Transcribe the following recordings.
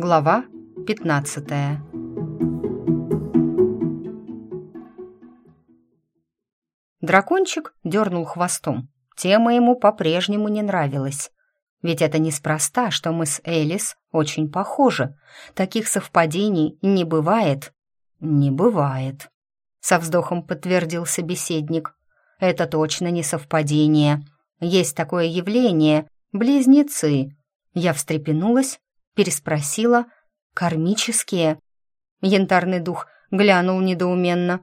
Глава 15 Дракончик дернул хвостом. Тема ему по-прежнему не нравилась. Ведь это неспроста, что мы с Элис очень похожи. Таких совпадений не бывает. Не бывает. Со вздохом подтвердил собеседник. Это точно не совпадение. Есть такое явление — близнецы. Я встрепенулась, переспросила. «Кармические?» Янтарный дух глянул недоуменно.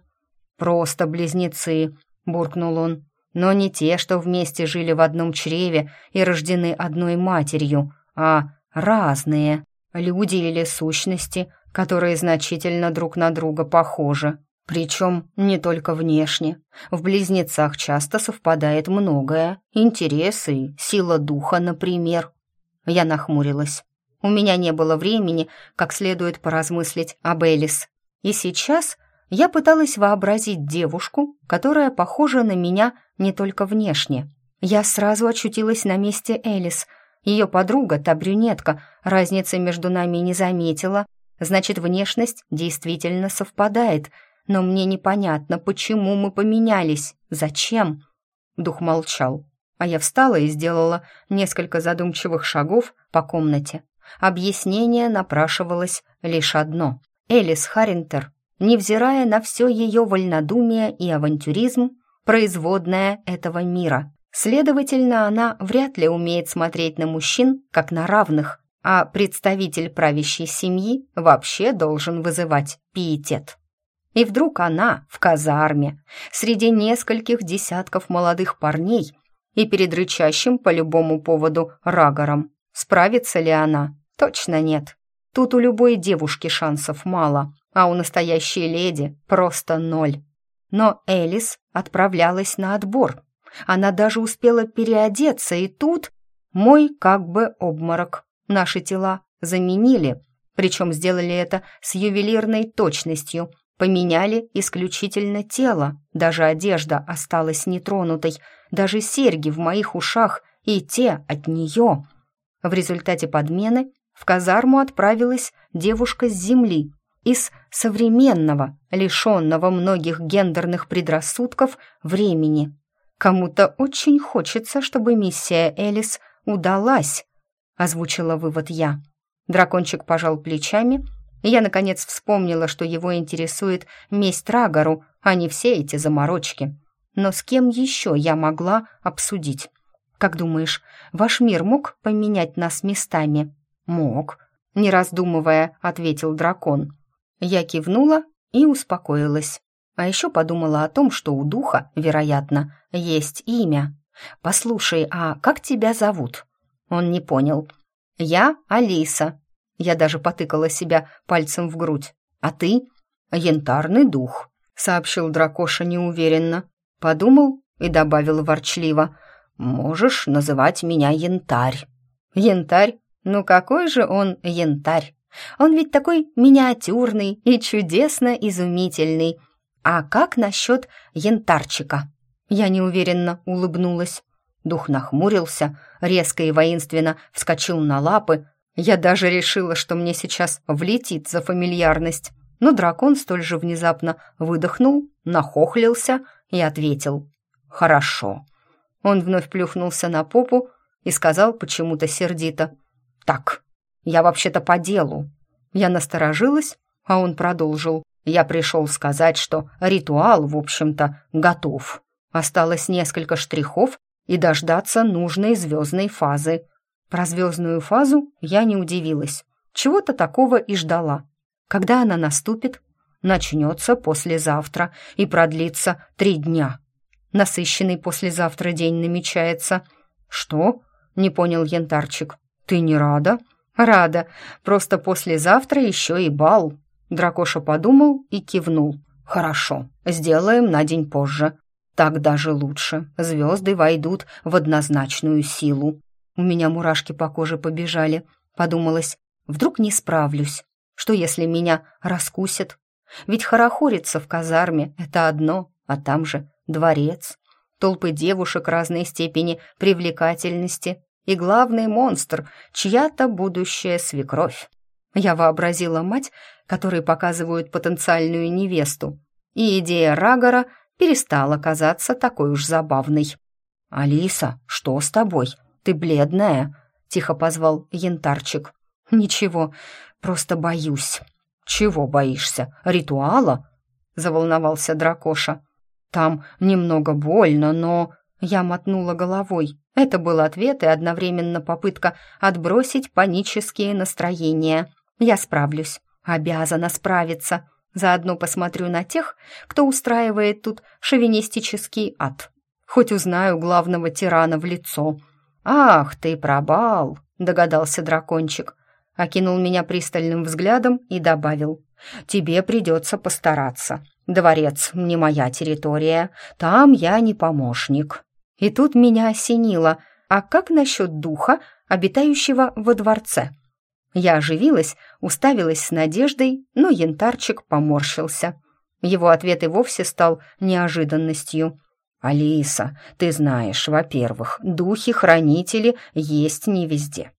«Просто близнецы», — буркнул он но не те, что вместе жили в одном чреве и рождены одной матерью, а разные люди или сущности, которые значительно друг на друга похожи. Причем не только внешне. В близнецах часто совпадает многое. Интересы, сила духа, например. Я нахмурилась. У меня не было времени как следует поразмыслить об Элис. И сейчас я пыталась вообразить девушку, которая похожа на меня не только внешне. Я сразу очутилась на месте Элис. Ее подруга, та брюнетка, разницы между нами не заметила. Значит, внешность действительно совпадает. Но мне непонятно, почему мы поменялись. Зачем? Дух молчал. А я встала и сделала несколько задумчивых шагов по комнате. Объяснение напрашивалось лишь одно. Элис Харинтер невзирая на все ее вольнодумие и авантюризм, производная этого мира. Следовательно, она вряд ли умеет смотреть на мужчин как на равных, а представитель правящей семьи вообще должен вызывать пиетет. И вдруг она в казарме, среди нескольких десятков молодых парней и перед рычащим по любому поводу рагором. Справится ли она? Точно нет. Тут у любой девушки шансов мало, а у настоящей леди просто ноль. Но Элис отправлялась на отбор. Она даже успела переодеться, и тут мой как бы обморок. Наши тела заменили, причем сделали это с ювелирной точностью. Поменяли исключительно тело, даже одежда осталась нетронутой, даже серьги в моих ушах и те от нее. В результате подмены в казарму отправилась девушка с земли, из современного, лишенного многих гендерных предрассудков, времени. Кому-то очень хочется, чтобы миссия Элис удалась, озвучила вывод я. Дракончик пожал плечами, и я, наконец, вспомнила, что его интересует месть Рагару, а не все эти заморочки. Но с кем еще я могла обсудить? Как думаешь, ваш мир мог поменять нас местами? Мог, не раздумывая, ответил дракон. Я кивнула и успокоилась. А еще подумала о том, что у духа, вероятно, есть имя. «Послушай, а как тебя зовут?» Он не понял. «Я Алиса». Я даже потыкала себя пальцем в грудь. «А ты?» «Янтарный дух», — сообщил дракоша неуверенно. Подумал и добавил ворчливо. «Можешь называть меня Янтарь». «Янтарь? Ну какой же он янтарь?» Он ведь такой миниатюрный и чудесно изумительный. А как насчет янтарчика? Я неуверенно улыбнулась. Дух нахмурился, резко и воинственно вскочил на лапы. Я даже решила, что мне сейчас влетит за фамильярность. Но дракон столь же внезапно выдохнул, нахохлился и ответил «Хорошо». Он вновь плюхнулся на попу и сказал почему-то сердито «Так, я вообще-то по делу». Я насторожилась, а он продолжил. Я пришел сказать, что ритуал, в общем-то, готов. Осталось несколько штрихов и дождаться нужной звездной фазы. Про звездную фазу я не удивилась. Чего-то такого и ждала. Когда она наступит? Начнется послезавтра и продлится три дня. Насыщенный послезавтра день намечается. Что? Не понял янтарчик. Ты не рада? «Рада. Просто послезавтра еще и бал». Дракоша подумал и кивнул. «Хорошо, сделаем на день позже. Так даже лучше. Звезды войдут в однозначную силу». У меня мурашки по коже побежали. Подумалось, вдруг не справлюсь. Что если меня раскусят? Ведь хорохориться в казарме — это одно, а там же дворец. Толпы девушек разной степени привлекательности, и главный монстр, чья-то будущая свекровь. Я вообразила мать, которой показывают потенциальную невесту, и идея Рагора перестала казаться такой уж забавной. «Алиса, что с тобой? Ты бледная?» — тихо позвал янтарчик. «Ничего, просто боюсь». «Чего боишься? Ритуала?» — заволновался дракоша. «Там немного больно, но...» Я мотнула головой. Это был ответ и одновременно попытка отбросить панические настроения. «Я справлюсь. Обязана справиться. Заодно посмотрю на тех, кто устраивает тут шовинистический ад. Хоть узнаю главного тирана в лицо». «Ах ты, пробал!» — догадался дракончик. Окинул меня пристальным взглядом и добавил. «Тебе придется постараться. Дворец не моя территория, там я не помощник». И тут меня осенило. А как насчет духа, обитающего во дворце? Я оживилась, уставилась с надеждой, но янтарчик поморщился. Его ответ и вовсе стал неожиданностью. «Алиса, ты знаешь, во-первых, духи-хранители есть не везде.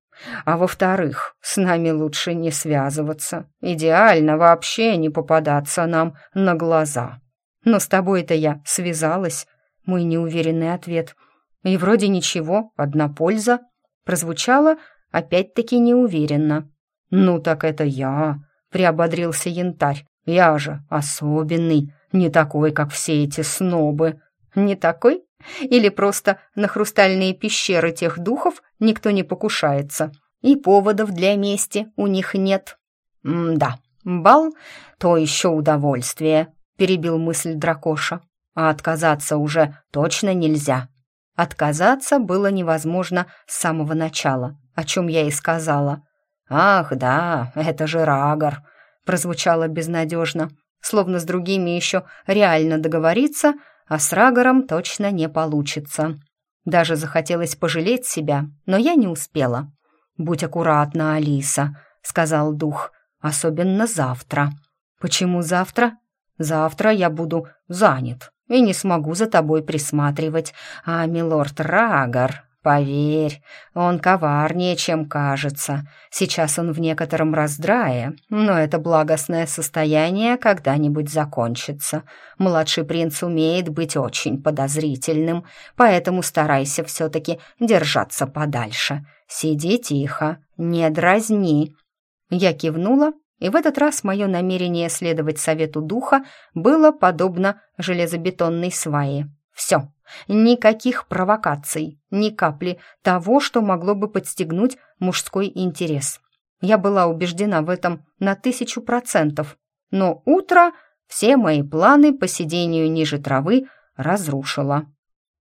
А во-вторых, с нами лучше не связываться. Идеально вообще не попадаться нам на глаза. Но с тобой-то я связалась, мой неуверенный ответ. И вроде ничего, одна польза. Прозвучало опять-таки неуверенно. «Ну так это я», — приободрился янтарь. «Я же особенный, не такой, как все эти снобы». «Не такой? Или просто на хрустальные пещеры тех духов никто не покушается, и поводов для мести у них нет?» «Да, бал — то еще удовольствие», — перебил мысль дракоша. «А отказаться уже точно нельзя». Отказаться было невозможно с самого начала, о чем я и сказала. «Ах, да, это же Рагор», — прозвучало безнадежно, словно с другими еще реально договориться, а с Рагором точно не получится. Даже захотелось пожалеть себя, но я не успела. «Будь аккуратна, Алиса», — сказал дух, — «особенно завтра». «Почему завтра?» «Завтра я буду занят и не смогу за тобой присматривать, а милорд Рагор Поверь, он коварнее, чем кажется. Сейчас он в некотором раздрае, но это благостное состояние когда-нибудь закончится. Младший принц умеет быть очень подозрительным, поэтому старайся все-таки держаться подальше. Сиди тихо, не дразни». Я кивнула, и в этот раз мое намерение следовать совету духа было подобно железобетонной свае. «Все, Никаких провокаций, ни капли того, что могло бы подстегнуть мужской интерес. Я была убеждена в этом на тысячу процентов. Но утро все мои планы по сидению ниже травы разрушило.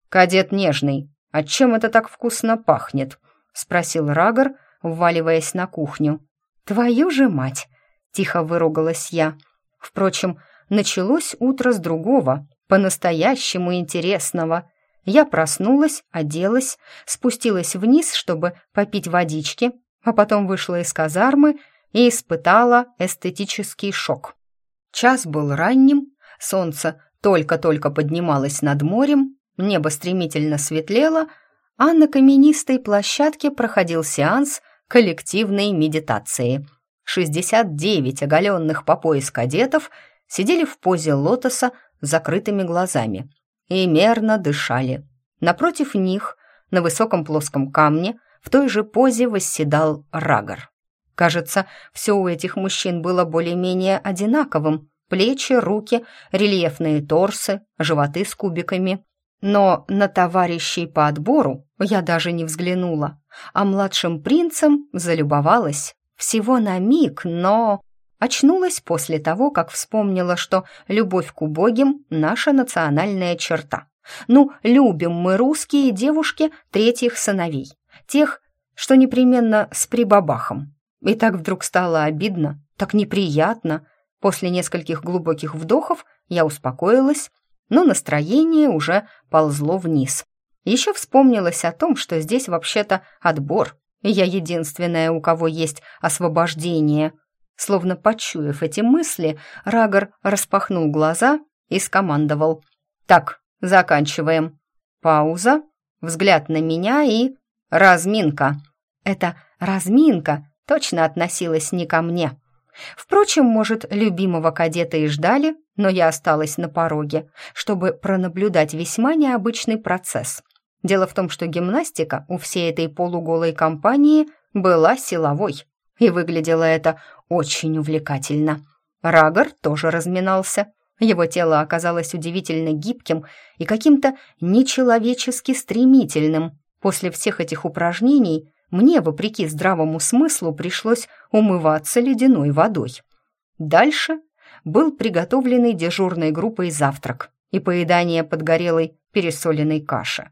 «Кадет нежный, а чем это так вкусно пахнет?» — спросил Рагор, вваливаясь на кухню. «Твою же мать!» — тихо выругалась я. Впрочем, началось утро с другого, по-настоящему интересного. Я проснулась, оделась, спустилась вниз, чтобы попить водички, а потом вышла из казармы и испытала эстетический шок. Час был ранним, солнце только-только поднималось над морем, небо стремительно светлело, а на каменистой площадке проходил сеанс коллективной медитации. 69 оголенных по пояс кадетов сидели в позе лотоса закрытыми глазами и мерно дышали. Напротив них, на высоком плоском камне, в той же позе восседал Рагор. Кажется, все у этих мужчин было более-менее одинаковым. Плечи, руки, рельефные торсы, животы с кубиками. Но на товарищей по отбору я даже не взглянула, а младшим принцем залюбовалась. Всего на миг, но... Очнулась после того, как вспомнила, что любовь к убогим — наша национальная черта. Ну, любим мы, русские девушки, третьих сыновей. Тех, что непременно с прибабахом. И так вдруг стало обидно, так неприятно. После нескольких глубоких вдохов я успокоилась, но настроение уже ползло вниз. Еще вспомнилось о том, что здесь вообще-то отбор, и я единственная, у кого есть освобождение — Словно почуяв эти мысли, Рагор распахнул глаза и скомандовал. «Так, заканчиваем. Пауза, взгляд на меня и... разминка». «Это разминка», точно относилась не ко мне. Впрочем, может, любимого кадета и ждали, но я осталась на пороге, чтобы пронаблюдать весьма необычный процесс. Дело в том, что гимнастика у всей этой полуголой компании была силовой, и выглядело это очень увлекательно. Рагор тоже разминался. Его тело оказалось удивительно гибким и каким-то нечеловечески стремительным. После всех этих упражнений мне, вопреки здравому смыслу, пришлось умываться ледяной водой. Дальше был приготовленный дежурной группой завтрак и поедание подгорелой пересоленной каши.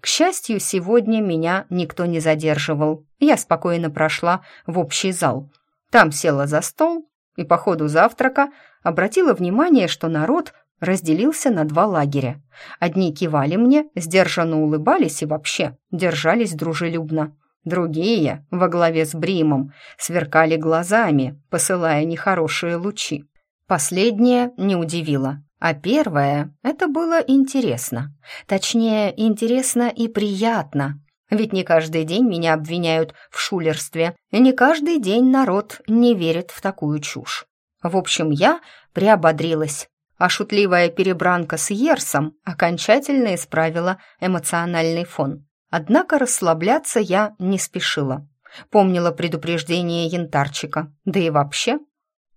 К счастью, сегодня меня никто не задерживал. Я спокойно прошла в общий зал. Там села за стол и по ходу завтрака обратила внимание, что народ разделился на два лагеря. Одни кивали мне, сдержанно улыбались и вообще держались дружелюбно. Другие, во главе с Бримом, сверкали глазами, посылая нехорошие лучи. Последнее не удивило, а первое — это было интересно. Точнее, интересно и приятно. Ведь не каждый день меня обвиняют в шулерстве, и не каждый день народ не верит в такую чушь. В общем, я приободрилась, а шутливая перебранка с Ерсом окончательно исправила эмоциональный фон. Однако расслабляться я не спешила. Помнила предупреждение янтарчика, да и вообще.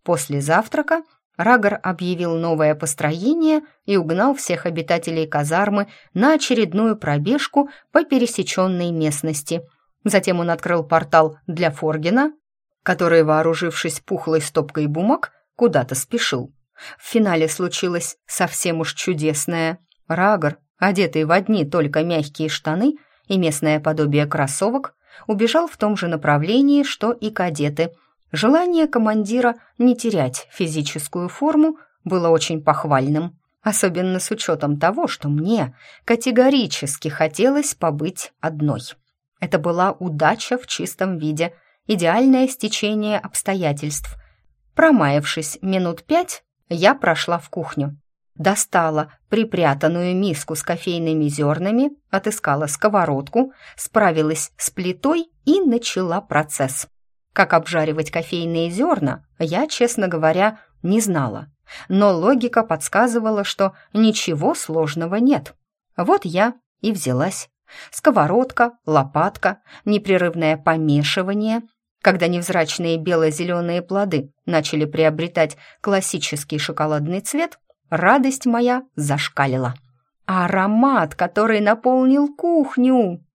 После завтрака Рагор объявил новое построение и угнал всех обитателей казармы на очередную пробежку по пересеченной местности. Затем он открыл портал для Форгина, который, вооружившись пухлой стопкой бумаг, куда-то спешил. В финале случилось совсем уж чудесное. Рагор, одетый в одни только мягкие штаны и местное подобие кроссовок, убежал в том же направлении, что и кадеты – Желание командира не терять физическую форму было очень похвальным, особенно с учетом того, что мне категорически хотелось побыть одной. Это была удача в чистом виде, идеальное стечение обстоятельств. Промаявшись минут пять, я прошла в кухню. Достала припрятанную миску с кофейными зернами, отыскала сковородку, справилась с плитой и начала процесс. Как обжаривать кофейные зерна, я, честно говоря, не знала. Но логика подсказывала, что ничего сложного нет. Вот я и взялась. Сковородка, лопатка, непрерывное помешивание. Когда невзрачные бело-зеленые плоды начали приобретать классический шоколадный цвет, радость моя зашкалила. Аромат, который наполнил кухню!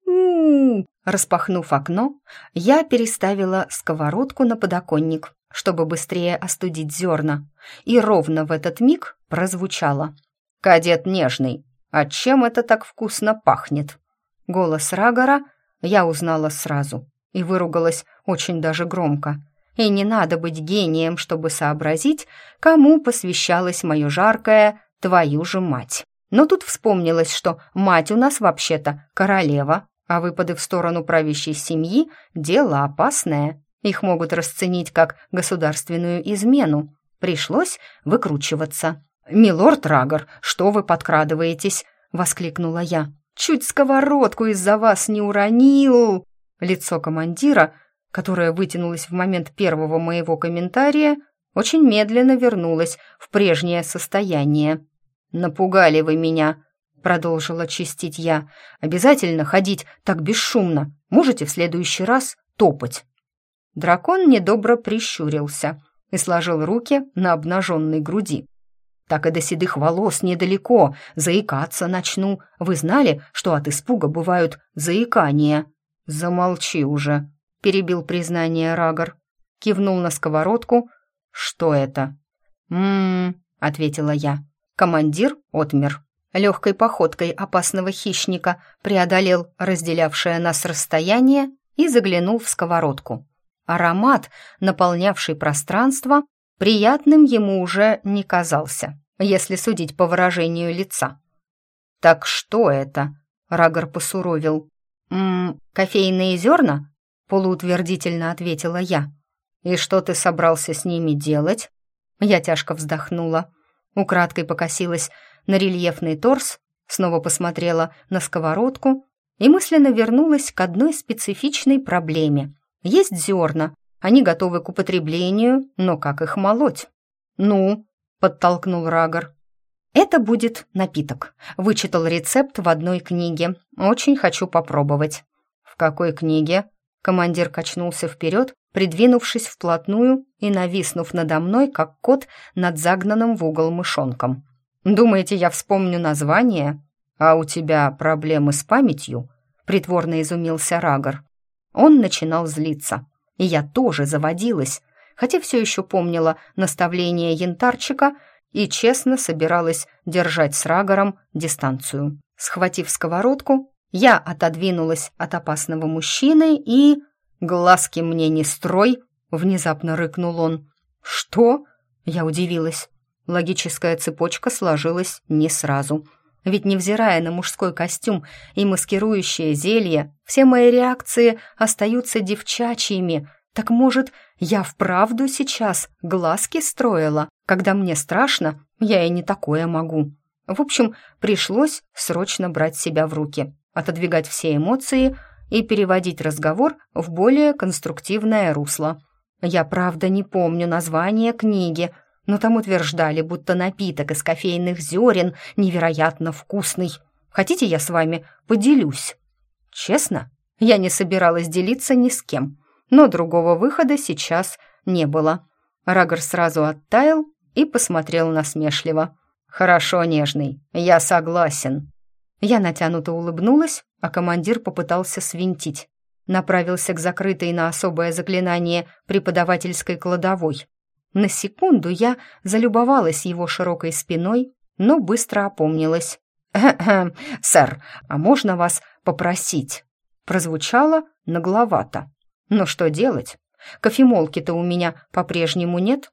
-у! Распахнув окно, я переставила сковородку на подоконник, чтобы быстрее остудить зерна, и ровно в этот миг прозвучало. «Кадет нежный, а чем это так вкусно пахнет?» Голос Рагора я узнала сразу и выругалась очень даже громко. И не надо быть гением, чтобы сообразить, кому посвящалось мое жаркое «твою же мать». Но тут вспомнилось, что мать у нас вообще-то королева, а выпады в сторону правящей семьи – дело опасное. Их могут расценить как государственную измену. Пришлось выкручиваться. «Милорд Рагор, что вы подкрадываетесь?» – воскликнула я. «Чуть сковородку из-за вас не уронил!» Лицо командира, которое вытянулось в момент первого моего комментария, очень медленно вернулось в прежнее состояние. «Напугали вы меня!» Продолжила чистить я. «Обязательно ходить так бесшумно. Можете в следующий раз топать». Дракон недобро прищурился и сложил руки на обнаженной груди. «Так и до седых волос недалеко, заикаться начну. Вы знали, что от испуга бывают заикания?» «Замолчи уже», — перебил признание Рагор. Кивнул на сковородку. «Что это?» «М-м-м», ответила я. Командир отмер легкой походкой опасного хищника преодолел разделявшее нас расстояние и заглянул в сковородку. Аромат, наполнявший пространство, приятным ему уже не казался, если судить по выражению лица. «Так что это?» — Рагор посуровил. «М кофейные зерна?» — полуутвердительно ответила я. «И что ты собрался с ними делать?» Я тяжко вздохнула. Украдкой покосилась на рельефный торс, снова посмотрела на сковородку и мысленно вернулась к одной специфичной проблеме. Есть зерна, Они готовы к употреблению, но как их молоть? «Ну», — подтолкнул Рагор. «Это будет напиток», — вычитал рецепт в одной книге. «Очень хочу попробовать». «В какой книге?» Командир качнулся вперед, придвинувшись вплотную и нависнув надо мной, как кот над загнанным в угол мышонком. «Думаете, я вспомню название? А у тебя проблемы с памятью?» — притворно изумился Рагор. Он начинал злиться. И я тоже заводилась, хотя все еще помнила наставление янтарчика и честно собиралась держать с Рагором дистанцию. Схватив сковородку, я отодвинулась от опасного мужчины и... «Глазки мне не строй!» — внезапно рыкнул он. «Что?» — я удивилась. Логическая цепочка сложилась не сразу. Ведь, невзирая на мужской костюм и маскирующее зелье, все мои реакции остаются девчачьими. Так, может, я вправду сейчас глазки строила? Когда мне страшно, я и не такое могу. В общем, пришлось срочно брать себя в руки, отодвигать все эмоции и переводить разговор в более конструктивное русло. Я, правда, не помню название книги, но там утверждали, будто напиток из кофейных зерен невероятно вкусный. Хотите, я с вами поделюсь? Честно, я не собиралась делиться ни с кем, но другого выхода сейчас не было. Рагор сразу оттаял и посмотрел насмешливо. «Хорошо, нежный, я согласен». Я натянуто улыбнулась, а командир попытался свинтить. Направился к закрытой на особое заклинание преподавательской кладовой. На секунду я залюбовалась его широкой спиной, но быстро опомнилась. сэр, а можно вас попросить?» Прозвучало нагловато. «Но что делать? Кофемолки-то у меня по-прежнему нет?»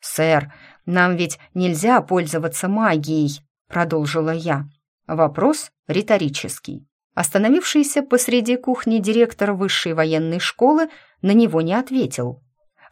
«Сэр, нам ведь нельзя пользоваться магией», — продолжила я. Вопрос риторический. Остановившийся посреди кухни директор высшей военной школы на него не ответил.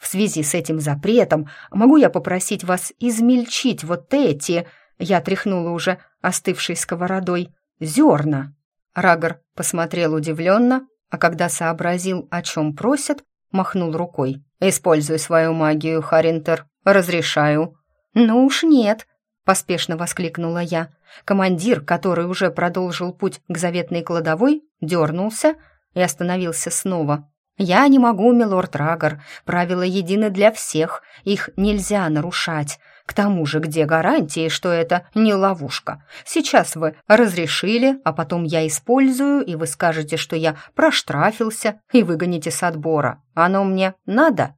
В связи с этим запретом могу я попросить вас измельчить вот эти...» Я тряхнула уже остывшей сковородой. «Зерна!» Рагор посмотрел удивленно, а когда сообразил, о чем просят, махнул рукой. «Используй свою магию, Харинтер. Разрешаю». «Ну уж нет», — поспешно воскликнула я. Командир, который уже продолжил путь к заветной кладовой, дернулся и остановился снова. «Я не могу, милорд Рагор. Правила едины для всех. Их нельзя нарушать. К тому же, где гарантии, что это не ловушка? Сейчас вы разрешили, а потом я использую, и вы скажете, что я проштрафился, и выгоните с отбора. Оно мне надо?»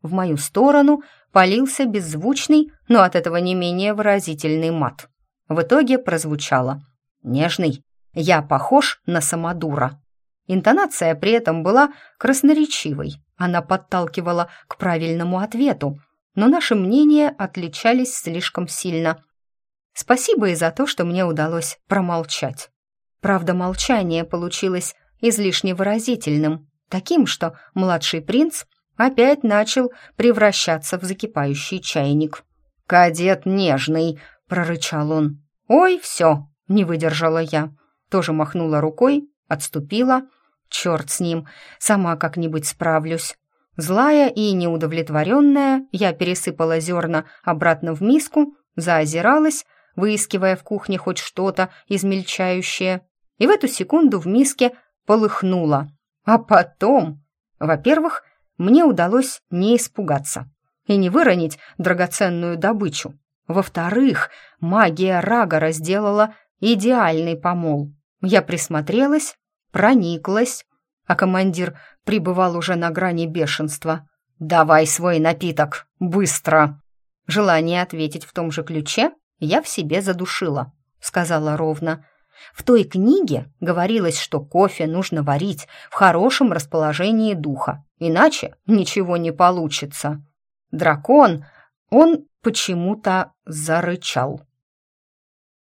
В мою сторону полился беззвучный, но от этого не менее выразительный мат. В итоге прозвучало «Нежный, я похож на самодура». Интонация при этом была красноречивой. Она подталкивала к правильному ответу, но наши мнения отличались слишком сильно. Спасибо и за то, что мне удалось промолчать. Правда, молчание получилось излишне выразительным, таким, что младший принц опять начал превращаться в закипающий чайник. «Кадет нежный!» — прорычал он. «Ой, все!» — не выдержала я. Тоже махнула рукой, отступила Черт с ним, сама как-нибудь справлюсь. Злая и неудовлетворенная, я пересыпала зерна обратно в миску, заозиралась, выискивая в кухне хоть что-то измельчающее, и в эту секунду в миске полыхнуло. А потом, во-первых, мне удалось не испугаться и не выронить драгоценную добычу. Во-вторых, магия Рагора сделала идеальный помол. Я присмотрелась прониклась, а командир пребывал уже на грани бешенства. «Давай свой напиток, быстро!» Желание ответить в том же ключе я в себе задушила, сказала ровно. В той книге говорилось, что кофе нужно варить в хорошем расположении духа, иначе ничего не получится. Дракон, он почему-то зарычал.